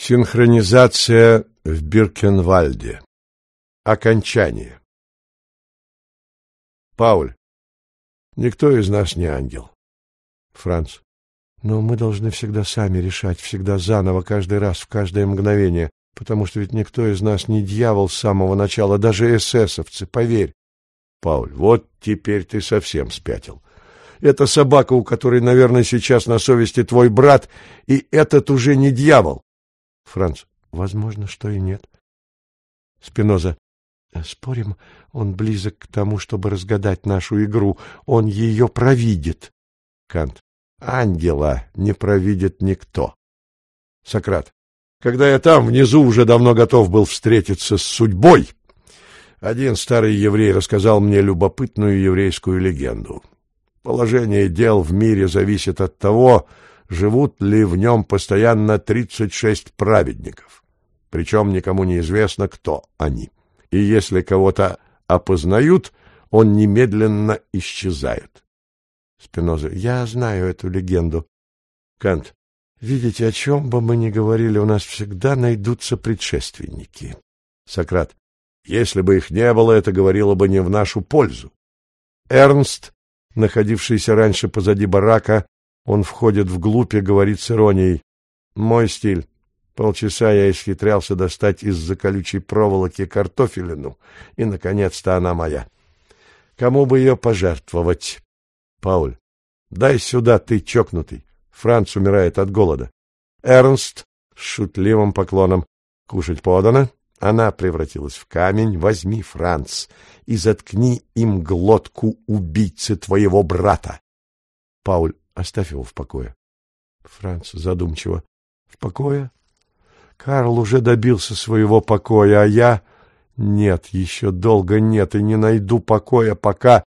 Синхронизация в Биркенвальде. Окончание. Пауль. Никто из нас не ангел. Франц. Но мы должны всегда сами решать, всегда заново, каждый раз, в каждое мгновение, потому что ведь никто из нас не дьявол с самого начала, даже эсэсовцы, поверь. Пауль. Вот теперь ты совсем спятил. Это собака, у которой, наверное, сейчас на совести твой брат, и этот уже не дьявол. Франц. Возможно, что и нет. Спиноза. Спорим, он близок к тому, чтобы разгадать нашу игру. Он ее провидит. Кант. Ангела не провидит никто. Сократ. Когда я там, внизу, уже давно готов был встретиться с судьбой, один старый еврей рассказал мне любопытную еврейскую легенду. Положение дел в мире зависит от того, живут ли в нем постоянно тридцать шесть праведников. Причем никому не известно, кто они. И если кого-то опознают, он немедленно исчезает. Спиноза. Я знаю эту легенду. Кант. Видите, о чем бы мы ни говорили, у нас всегда найдутся предшественники. Сократ. Если бы их не было, это говорило бы не в нашу пользу. Эрнст, находившийся раньше позади барака, он входит вглубь и говорит с иронией. Мой стиль. Полчаса я исхитрялся достать из-за колючей проволоки картофелину, и, наконец-то, она моя. Кому бы ее пожертвовать? Пауль. Дай сюда, ты чокнутый. Франц умирает от голода. Эрнст с шутливым поклоном. Кушать подано? Она превратилась в камень. Возьми, Франц, и заткни им глотку убийцы твоего брата. Пауль. Оставь его в покое. Франц задумчиво. В покое? Карл уже добился своего покоя, а я... Нет, еще долго нет, и не найду покоя, пока...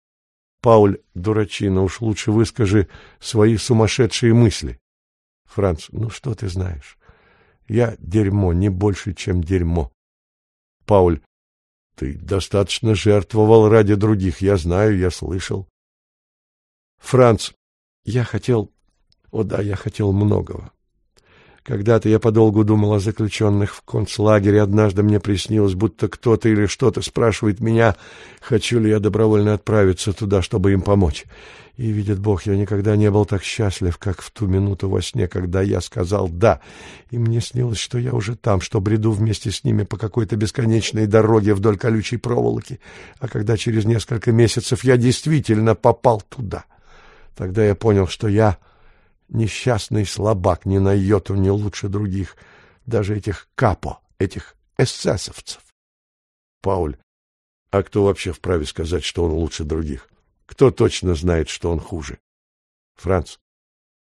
Пауль, дурачина, уж лучше выскажи свои сумасшедшие мысли. Франц, ну что ты знаешь? Я дерьмо, не больше, чем дерьмо. Пауль, ты достаточно жертвовал ради других, я знаю, я слышал. Франц, я хотел... О да, я хотел многого. Когда-то я подолгу думал о заключенных в концлагере. Однажды мне приснилось, будто кто-то или что-то спрашивает меня, хочу ли я добровольно отправиться туда, чтобы им помочь. И, видит Бог, я никогда не был так счастлив, как в ту минуту во сне, когда я сказал «да». И мне снилось, что я уже там, что бреду вместе с ними по какой-то бесконечной дороге вдоль колючей проволоки. А когда через несколько месяцев я действительно попал туда — Тогда я понял, что я несчастный слабак, ни на йоту не лучше других, даже этих капо, этих эсэсовцев. Пауль, а кто вообще вправе сказать, что он лучше других? Кто точно знает, что он хуже? Франц,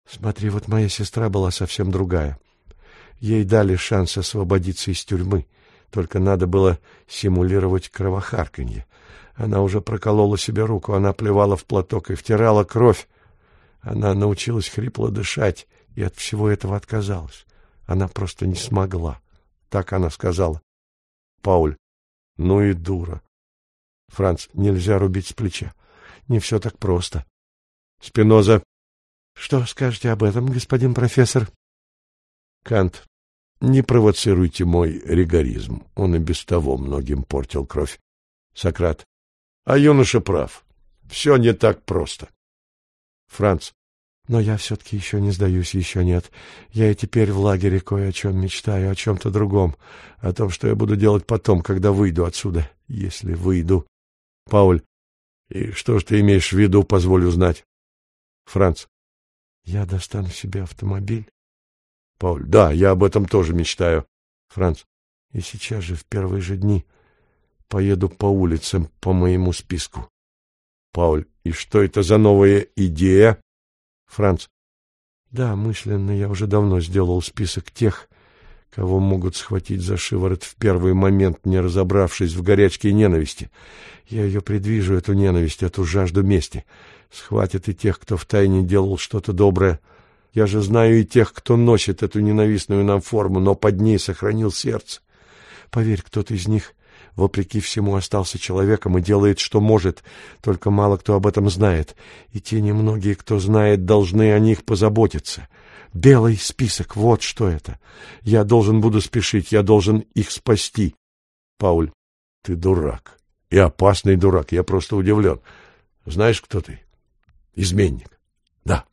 смотри, вот моя сестра была совсем другая. Ей дали шанс освободиться из тюрьмы, только надо было симулировать кровохарканье. Она уже проколола себе руку, она плевала в платок и втирала кровь. Она научилась хрипло дышать и от всего этого отказалась. Она просто не смогла. Так она сказала. Пауль. Ну и дура. Франц. Нельзя рубить с плеча. Не все так просто. Спиноза. Что скажете об этом, господин профессор? Кант. Не провоцируйте мой ригоризм. Он и без того многим портил кровь. Сократ. А юноша прав. Все не так просто. Франц. Но я все-таки еще не сдаюсь, еще нет. Я и теперь в лагере кое о чем мечтаю, о чем-то другом. О том, что я буду делать потом, когда выйду отсюда. Если выйду. Пауль. И что ж ты имеешь в виду, позволю знать? Франц. Я достану себе автомобиль. Пауль. Да, я об этом тоже мечтаю. Франц. И сейчас же, в первые же дни, Поеду по улицам по моему списку. Пауль, и что это за новая идея? Франц. Да, мысленно я уже давно сделал список тех, кого могут схватить за шиворот в первый момент, не разобравшись в горячке ненависти. Я ее предвижу, эту ненависть, эту жажду мести. Схватит и тех, кто втайне делал что-то доброе. Я же знаю и тех, кто носит эту ненавистную нам форму, но под ней сохранил сердце. Поверь, кто-то из них вопреки всему остался человеком и делает, что может, только мало кто об этом знает, и те немногие, кто знает, должны о них позаботиться. Белый список, вот что это. Я должен буду спешить, я должен их спасти. Пауль, ты дурак. И опасный дурак, я просто удивлен. Знаешь, кто ты? Изменник. Да,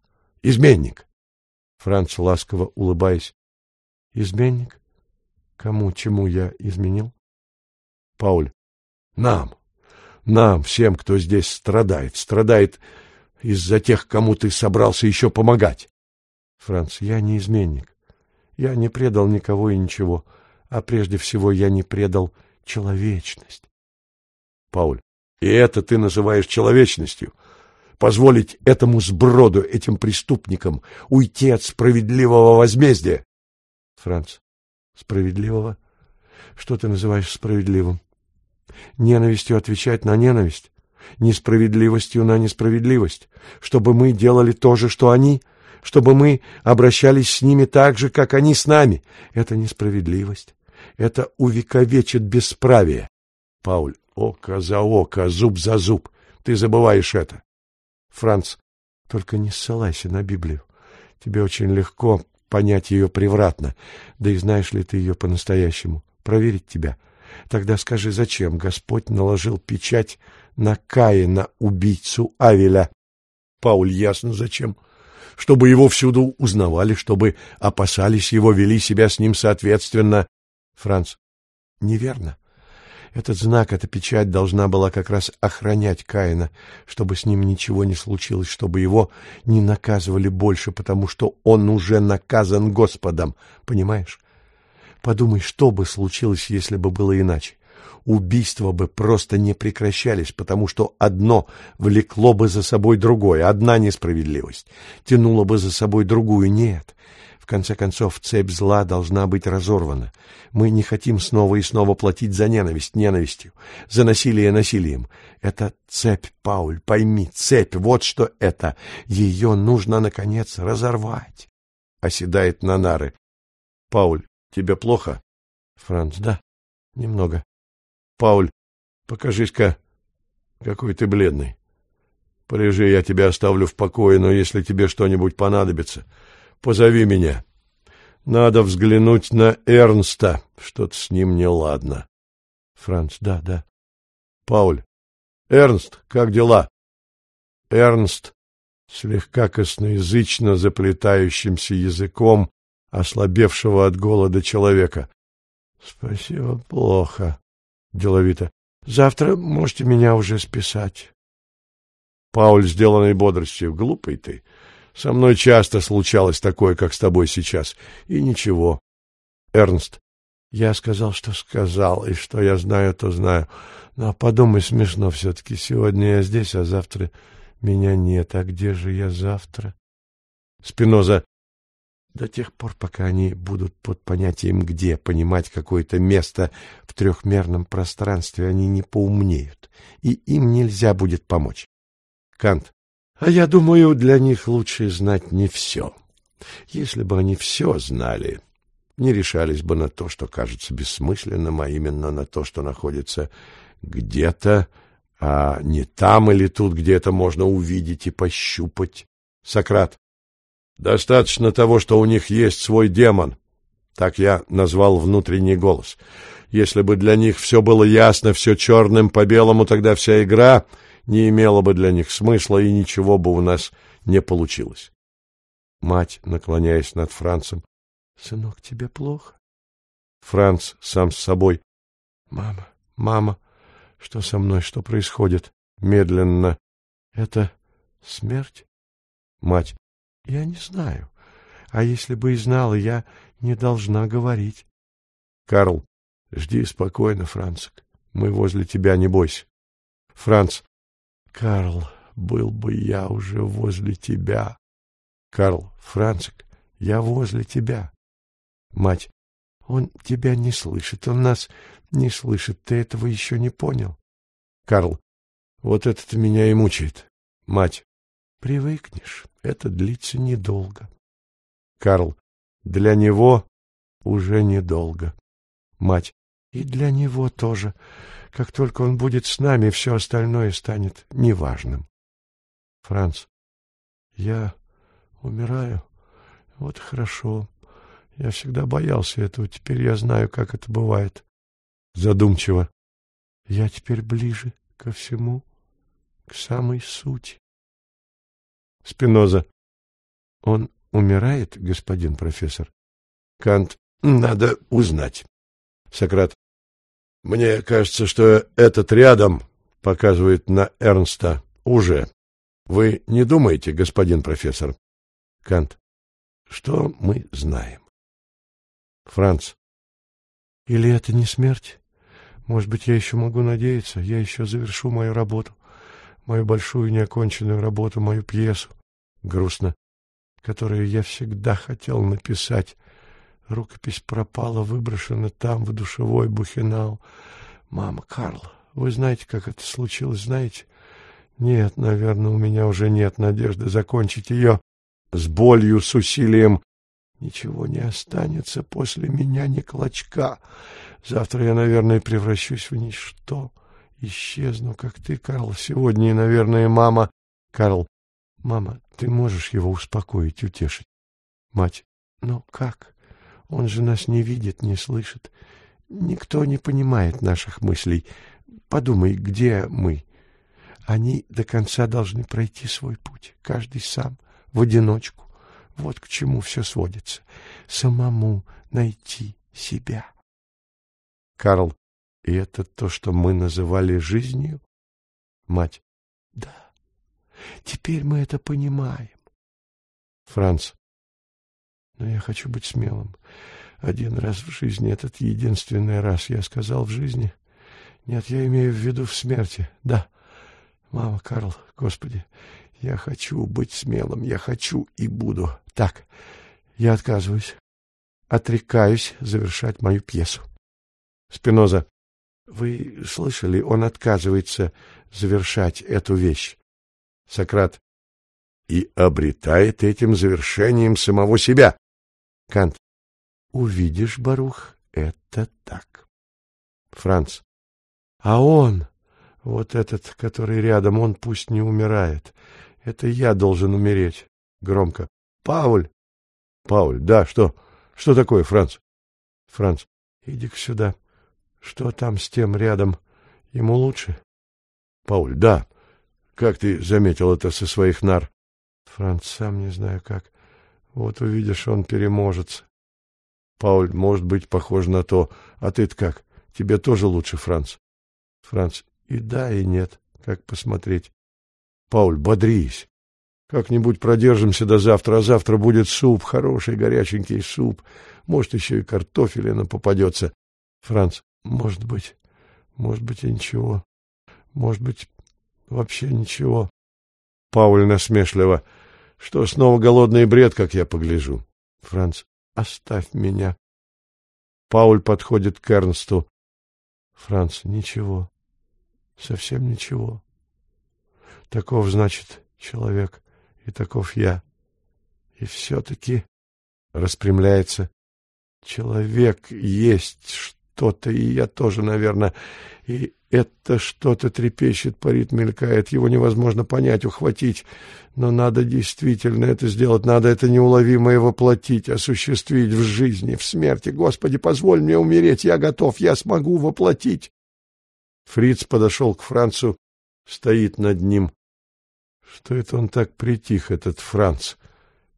изменник. Франц, ласково улыбаясь. Изменник? Кому, чему я изменил? Пауль. Нам. Нам, всем, кто здесь страдает. Страдает из-за тех, кому ты собрался еще помогать. Франц, я не изменник. Я не предал никого и ничего, а прежде всего я не предал человечность. Пауль, и это ты называешь человечностью? Позволить этому сброду, этим преступникам уйти от справедливого возмездия? Франц, справедливого? Что ты называешь справедливым? Ненавистью отвечать на ненависть? Несправедливостью на несправедливость? Чтобы мы делали то же, что они? Чтобы мы обращались с ними так же, как они с нами? Это несправедливость. Это увековечит бесправие. Пауль, око за око, зуб за зуб. Ты забываешь это. Франц, только не ссылайся на Библию. Тебе очень легко понять ее превратно. Да и знаешь ли ты ее по-настоящему? Проверить тебя — Тогда скажи, зачем Господь наложил печать на Каина, убийцу Авеля? Пауль, ясно зачем. Чтобы его всюду узнавали, чтобы опасались его, вели себя с ним соответственно. Франц, неверно. Этот знак, эта печать должна была как раз охранять Каина, чтобы с ним ничего не случилось, чтобы его не наказывали больше, потому что он уже наказан Господом, понимаешь? Подумай, что бы случилось, если бы было иначе. Убийства бы просто не прекращались, потому что одно влекло бы за собой другое, одна несправедливость тянула бы за собой другую. Нет, конце концов, цепь зла должна быть разорвана. Мы не хотим снова и снова платить за ненависть ненавистью, за насилие насилием. Это цепь, Пауль, пойми, цепь, вот что это. Ее нужно, наконец, разорвать. Оседает на нары. Пауль, Тебе плохо? Франц, да, немного. Пауль, покажись-ка, какой ты бледный. Полежи, я тебя оставлю в покое, но если тебе что-нибудь понадобится, позови меня. Надо взглянуть на Эрнста, что-то с ним неладно. Франц, да, да. Пауль, Эрнст, как дела? Эрнст, слегка косноязычно заплетающимся языком, ослабевшего от голода человека. — Спасибо, плохо, — деловито. — Завтра можете меня уже списать. Пауль, сделанный бодростью, глупый ты. Со мной часто случалось такое, как с тобой сейчас, и ничего. Эрнст, я сказал, что сказал, и что я знаю, то знаю. Но подумай, смешно все-таки. Сегодня я здесь, а завтра меня нет. А где же я завтра? Спиноза, до тех пор, пока они будут под понятием «где» понимать какое-то место в трехмерном пространстве, они не поумнеют, и им нельзя будет помочь. Кант. А я думаю, для них лучше знать не все. Если бы они все знали, не решались бы на то, что кажется бессмысленным, а именно на то, что находится где-то, а не там или тут, где это можно увидеть и пощупать. Сократ. Достаточно того, что у них есть свой демон. Так я назвал внутренний голос. Если бы для них все было ясно, все черным по белому, тогда вся игра не имела бы для них смысла, и ничего бы у нас не получилось. Мать, наклоняясь над Францем. — Сынок, тебе плохо? Франц сам с собой. — Мама, мама, что со мной, что происходит? Медленно. — Это смерть? Мать. Я не знаю. А если бы и знала, я не должна говорить. Карл, жди спокойно, Францик. Мы возле тебя, не бойся. Франц. Карл, был бы я уже возле тебя. Карл, Францик, я возле тебя. Мать. Он тебя не слышит, он нас не слышит, ты этого еще не понял. Карл. Вот это-то меня и мучает. Мать. Привыкнешь, это длится недолго. Карл, для него уже недолго. Мать, и для него тоже. Как только он будет с нами, все остальное станет неважным. Франц, я умираю. Вот хорошо. Я всегда боялся этого, теперь я знаю, как это бывает. Задумчиво. Я теперь ближе ко всему, к самой сути. Спиноза. Он умирает, господин профессор? Кант. Надо узнать. Сократ. Мне кажется, что этот рядом показывает на Эрнста уже. Вы не думаете, господин профессор? Кант. Что мы знаем? Франц. Или это не смерть? Может быть, я еще могу надеяться, я еще завершу мою работу, мою большую неоконченную работу, мою пьесу. Грустно. Которую я всегда хотел написать. Рукопись пропала, выброшена там, в душевой Бухенау. Мама, Карл, вы знаете, как это случилось, знаете? Нет, наверное, у меня уже нет надежды закончить ее с болью, с усилием. Ничего не останется после меня ни клочка. Завтра я, наверное, превращусь в ничто. Исчезну, как ты, Карл, сегодня и, наверное, мама... Карл, мама, ты можешь его успокоить, утешить? Мать, ну как? Он же нас не видит, не слышит. Никто не понимает наших мыслей. Подумай, где мы? Они до конца должны пройти свой путь, каждый сам, в одиночку. Вот к чему все сводится. Самому найти себя. Карл, и это то, что мы называли жизнью? Мать, да. Теперь мы это понимаем. Франц, но я хочу быть смелым. Один раз в жизни, этот единственный раз, я сказал в жизни. Нет, я имею в виду в смерти, да. Мама, Карл, Господи, я хочу быть смелым, я хочу и буду. Так, я отказываюсь, отрекаюсь завершать мою пьесу. Спиноза, вы слышали, он отказывается завершать эту вещь. Сократ, и обретает этим завершением самого себя. Кант, увидишь, Барух, это так. Франц, а он, вот этот, который рядом, он пусть не умирает. Это я должен умереть. Громко. Пауль! Пауль, да, что? Что такое, Франц? Франц, иди-ка сюда. Что там с тем рядом? Ему лучше? Пауль, да. Как ты заметил это со своих нар? Франц, сам не знаю как. Вот увидишь, он переможется. Пауль, может быть, похож на то. А ты-то как? Тебе тоже лучше, Франц? Франц, и да, и нет. Как посмотреть? Пауль, бодрись. Как-нибудь продержимся до завтра, а завтра будет суп, хороший горяченький суп. Может, еще и картофелина попадется. Франц, может быть, может быть и ничего. Может быть, вообще ничего. Пауль насмешливо. Что, снова голодный бред, как я погляжу? Франц, оставь меня. Пауль подходит к Эрнсту. Франц, ничего. Совсем ничего. Таков, значит, человек, и таков я. И все-таки распрямляется. Человек есть что-то, и я тоже, наверное. И это что-то трепещет, парит, мелькает. Его невозможно понять, ухватить. Но надо действительно это сделать, надо это неуловимое воплотить, осуществить в жизни, в смерти. Господи, позволь мне умереть, я готов, я смогу воплотить. Фриц подошел к Францу, стоит над ним. Что это он так притих, этот Франц?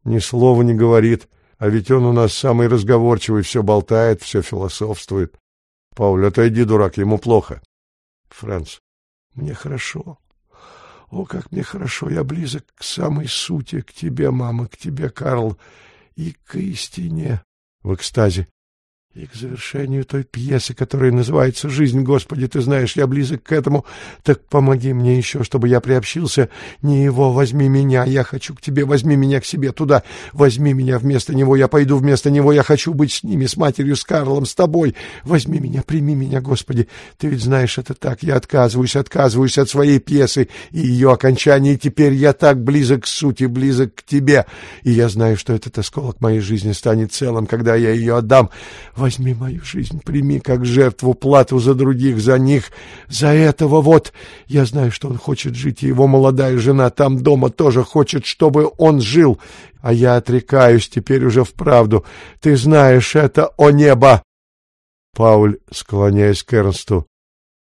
Ни слова не говорит, а ведь он у нас самый разговорчивый, все болтает, все философствует. Пауль, отойди, дурак, ему плохо. Франц, мне хорошо. О, как мне хорошо, я близок к самой сути, к тебе, мама, к тебе, Карл, и к истине. В экстазе. И к завершению той пьесы, которая называется «Жизнь, Господи, ты знаешь, я близок к этому, так помоги мне еще, чтобы я приобщился. Не его, возьми меня, я хочу к тебе, возьми меня к себе туда, возьми меня вместо него, я пойду вместо него, я хочу быть с ними, с матерью, с Карлом, с тобой. Возьми меня, прими меня, Господи, ты ведь знаешь это так, я отказываюсь, отказываюсь от своей пьесы и ее окончания, и теперь я так близок к сути, близок к тебе, и я знаю, что этот осколок моей жизни станет целым, когда я ее отдам» Возьми мою жизнь, прими как жертву плату за других, за них, за этого вот. Я знаю, что он хочет жить, и его молодая жена там дома тоже хочет, чтобы он жил. А я отрекаюсь теперь уже вправду. Ты знаешь это, о небо!» Пауль, склоняясь к Эрнсту.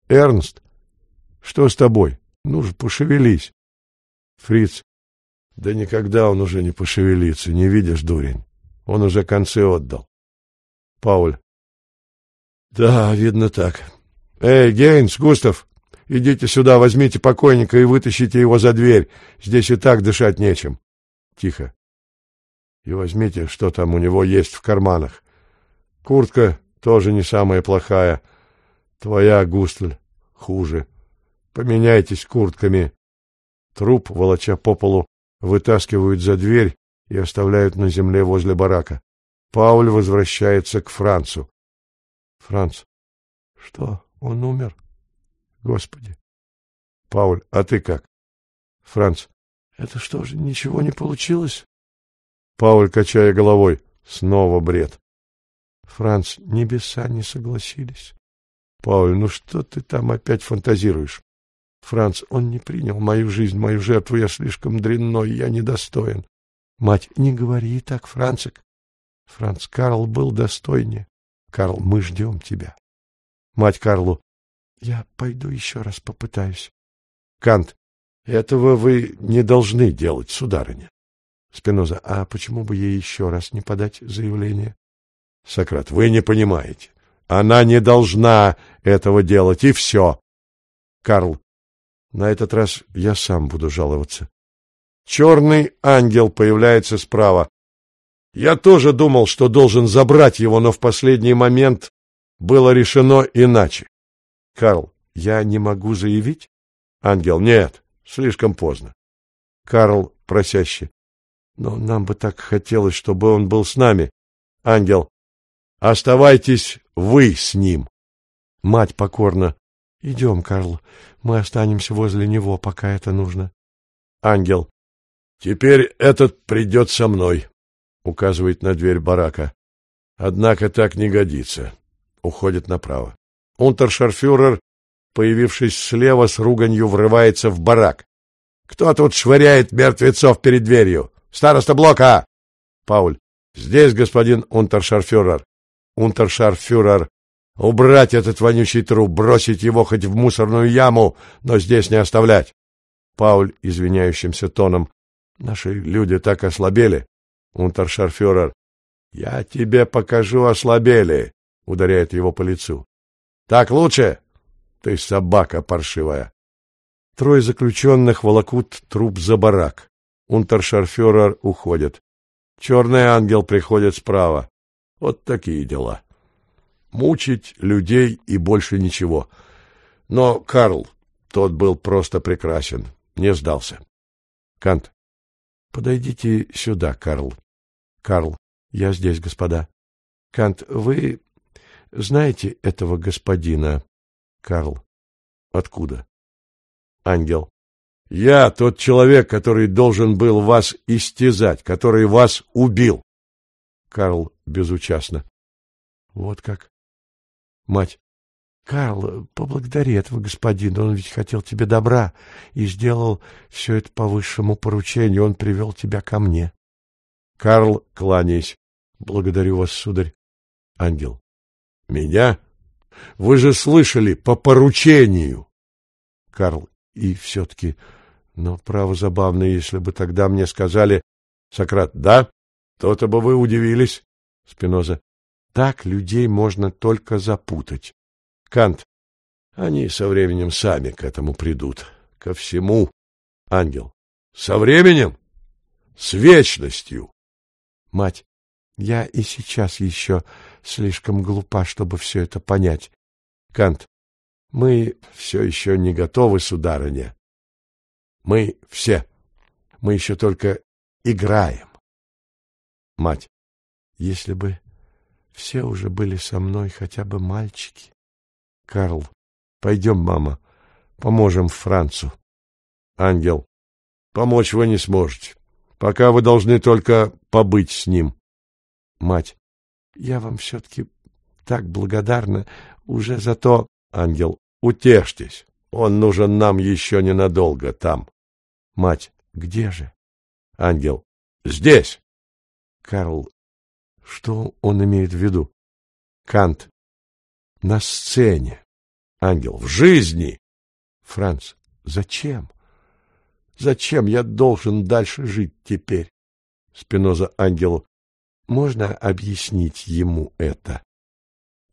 «Эрнст, что с тобой? Ну же, пошевелись!» Фриц. «Да никогда он уже не пошевелится, не видишь, дурень. Он уже концы отдал». Пауль. Да, видно так. Эй, Гейнс, Густав, идите сюда, возьмите покойника и вытащите его за дверь. Здесь и так дышать нечем. Тихо. И возьмите, что там у него есть в карманах. Куртка тоже не самая плохая. Твоя, Густль, хуже. Поменяйтесь куртками. Труп, волоча по полу, вытаскивают за дверь и оставляют на земле возле барака. Пауль возвращается к Францу. Франц. Что, он умер? Господи. Пауль, а ты как? Франц. Это что же, ничего не получилось? Пауль, качая головой. Снова бред. Франц, небеса не согласились. Пауль, ну что ты там опять фантазируешь? Франц, он не принял мою жизнь, мою жертву, я слишком дрянной, я недостоин. Мать, не говори так, Францик. Франц, Карл был достойнее. Карл, мы ждем тебя. Мать Карлу, я пойду еще раз попытаюсь. Кант, этого вы не должны делать, сударыня. Спиноза, а почему бы ей еще раз не подать заявление? Сократ, вы не понимаете. Она не должна этого делать, и все. Карл, на этот раз я сам буду жаловаться. Черный ангел появляется справа. Я тоже думал, что должен забрать его, но в последний момент было решено иначе. Карл, я не могу заявить? Ангел, нет, слишком поздно. Карл, просяще. Но нам бы так хотелось, чтобы он был с нами. Ангел, оставайтесь вы с ним. Мать покорно. Идем, Карл, мы останемся возле него, пока это нужно. Ангел, теперь этот придет со мной указывает на дверь барака. Однако так не годится. Уходит направо. Унтершарфюрер, появившись слева, с руганью врывается в барак. Кто тут швыряет мертвецов перед дверью? Староста блока! Пауль. Здесь, господин унтершарфюрер. Унтершарфюрер. Убрать этот вонючий труп, бросить его хоть в мусорную яму, но здесь не оставлять. Пауль извиняющимся тоном. Наши люди так ослабели. Унтершарфюрер. «Я тебе покажу, ослабели!» — ударяет его по лицу. «Так лучше?» «Ты собака паршивая!» Трое заключенных волокут труп за барак. Унтершарфюрер уходит. Черный ангел приходит справа. Вот такие дела. Мучить людей и больше ничего. Но Карл, тот был просто прекрасен, не сдался. Кант. Подойдите сюда, Карл. Карл. Я здесь, господа. Кант, вы знаете этого господина? Карл. Откуда? Ангел. Я тот человек, который должен был вас истязать, который вас убил. Карл безучастно. Вот как. Мать. Карл, поблагодари этого господина, он ведь хотел тебе добра и сделал все это по высшему поручению, он привел тебя ко мне. Карл, кланяясь. Благодарю вас, сударь. Ангел. Меня? Вы же слышали, по поручению. Карл. И все-таки, но право забавно, если бы тогда мне сказали... Сократ. Да? То-то бы вы удивились. Спиноза. Так людей можно только запутать. Кант. Они со временем сами к этому придут. Ко всему. Ангел. Со временем? С вечностью. Мать. Я и сейчас еще слишком глупа, чтобы все это понять. Кант. Мы все еще не готовы, сударыня. Мы все. Мы еще только играем. Мать. Если бы все уже были со мной, хотя бы мальчики. Карл, пойдем, мама, поможем Францу. Ангел, помочь вы не сможете. Пока вы должны только побыть с ним. Мать, я вам все-таки так благодарна уже за то... Ангел, утешьтесь. Он нужен нам еще ненадолго там. Мать, где же? Ангел, здесь. Карл, что он имеет в виду? Кант, на сцене. Ангел, в жизни. Франц, зачем? Зачем я должен дальше жить теперь? Спиноза ангелу. Можно объяснить ему это?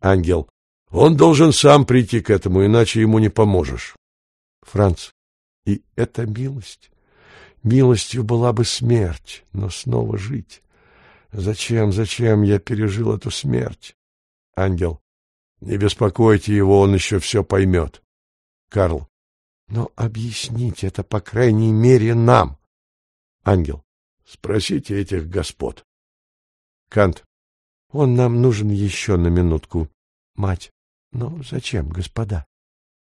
Ангел. Он должен сам прийти к этому, иначе ему не поможешь. Франц. И это милость. Милостью была бы смерть, но снова жить. Зачем, зачем я пережил эту смерть? Ангел. Не беспокойте его, он еще все поймет. Карл. Но объясните это, по крайней мере, нам. Ангел. Спросите этих господ. Кант. Он нам нужен еще на минутку. Мать. Ну, зачем, господа?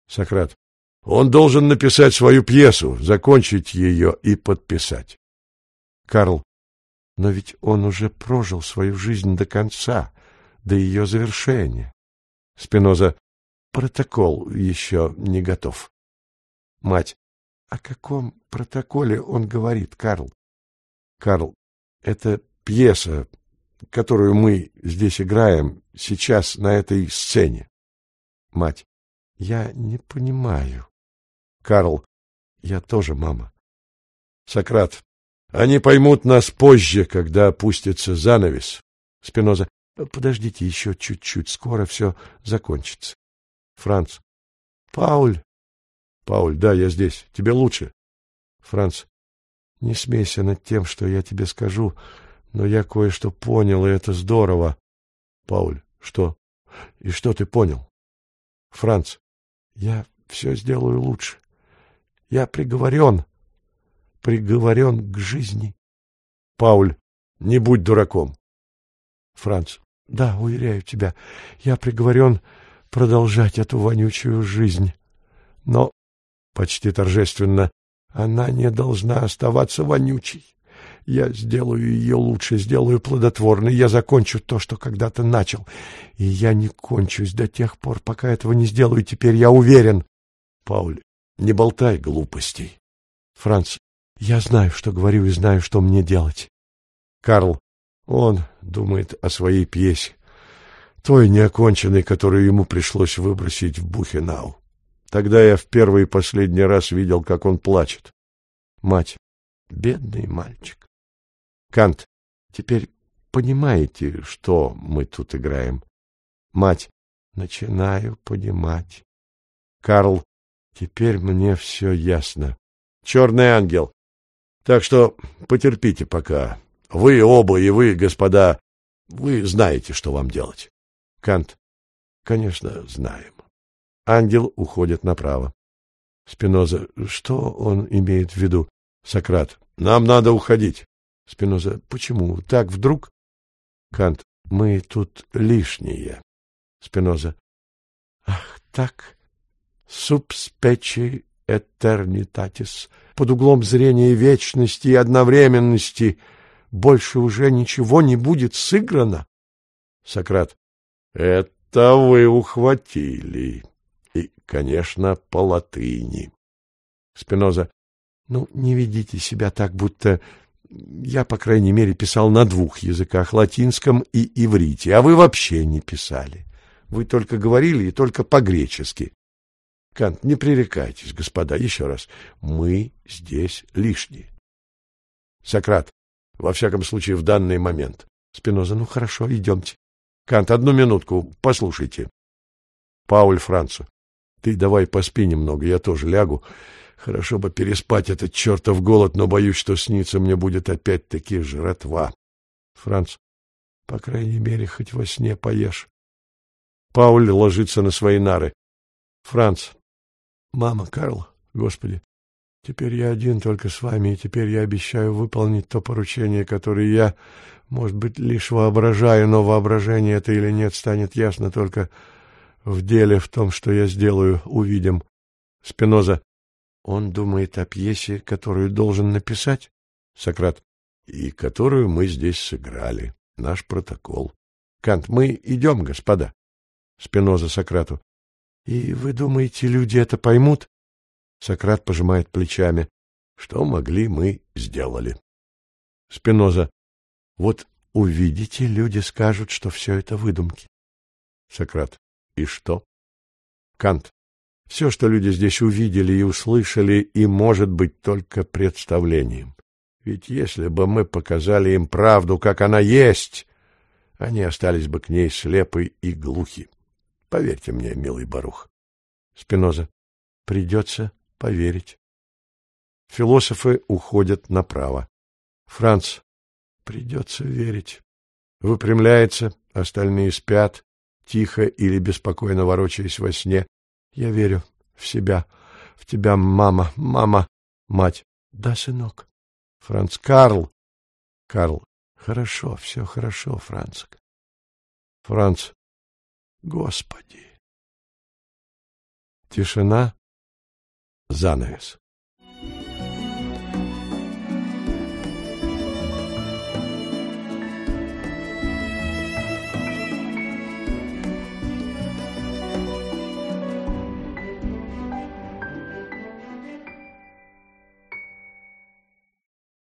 Сократ. Он должен написать свою пьесу, закончить ее и подписать. Карл. Но ведь он уже прожил свою жизнь до конца, до ее завершения. Спиноза. Протокол еще не готов. Мать. О каком протоколе он говорит, Карл? Карл. Это пьеса, которую мы здесь играем сейчас на этой сцене. Мать. Я не понимаю. Карл. Я тоже мама. Сократ. Они поймут нас позже, когда опустится занавес. Спиноза. Подождите еще чуть-чуть, скоро все закончится. Франц. Пауль. Пауль, да, я здесь. Тебе лучше. Франц. Не смейся над тем, что я тебе скажу, но я кое-что понял, и это здорово. Пауль, что? И что ты понял? Франц, я все сделаю лучше. Я приговорен, приговорен к жизни. Пауль, не будь дураком. Франц, да, уверяю тебя, я приговорен продолжать эту вонючую жизнь. Но, почти торжественно, она не должна оставаться вонючей. Я сделаю ее лучше, сделаю плодотворной, я закончу то, что когда-то начал. И я не кончусь до тех пор, пока этого не сделаю, теперь я уверен. Пауль, не болтай глупостей. Франц, я знаю, что говорю и знаю, что мне делать. Карл, он думает о своей пьесе, той неоконченной, которую ему пришлось выбросить в Бухенау. Тогда я в первый и последний раз видел, как он плачет. Мать. Бедный мальчик. Кант. Теперь понимаете, что мы тут играем? Мать. Начинаю понимать. Карл. Теперь мне все ясно. Черный ангел. Так что потерпите пока. Вы оба и вы, господа, вы знаете, что вам делать. Кант. Конечно, знаем. Ангел уходит направо. Спиноза. Что он имеет в виду? Сократ. Нам надо уходить. Спиноза. Почему? Так вдруг? Кант. Мы тут лишние. Спиноза. Ах, так. Субспечи этернитатис. Под углом зрения вечности и одновременности больше уже ничего не будет сыграно. Сократ. Это вы ухватили. И, конечно, по латыни. Спиноза. Ну, не ведите себя так, будто я, по крайней мере, писал на двух языках, латинском и иврите, а вы вообще не писали. Вы только говорили и только по-гречески. Кант, не пререкайтесь, господа, еще раз. Мы здесь лишние. Сократ, во всяком случае, в данный момент. Спиноза, ну хорошо, идемте. Кант, одну минутку, послушайте. Пауль Францу. Ты давай поспи немного, я тоже лягу. Хорошо бы переспать этот чертов голод, но боюсь, что снится мне будет опять-таки жратва. Франц. По крайней мере, хоть во сне поешь. Пауль ложится на свои нары. Франц. Мама, Карл, господи, теперь я один только с вами, и теперь я обещаю выполнить то поручение, которое я, может быть, лишь воображаю, но воображение это или нет, станет ясно только в деле, в том, что я сделаю, увидим. Спиноза. Он думает о пьесе, которую должен написать? Сократ. И которую мы здесь сыграли. Наш протокол. Кант. Мы идем, господа. Спиноза Сократу. И вы думаете, люди это поймут? Сократ пожимает плечами. Что могли, мы сделали. Спиноза. Вот увидите, люди скажут, что все это выдумки. Сократ. И что? Кант. Все, что люди здесь увидели и услышали, и может быть только представлением. Ведь если бы мы показали им правду, как она есть, они остались бы к ней слепы и глухи. Поверьте мне, милый Барух. Спиноза. Придется поверить. Философы уходят направо. Франц. Придется верить. Выпрямляется, остальные спят, тихо или беспокойно ворочаясь во сне. Я верю в себя, в тебя, мама, мама. Мать. Да, сынок. Франц. Карл. Карл. Хорошо, все хорошо, Франц. Франц. Господи. Тишина. Занавес.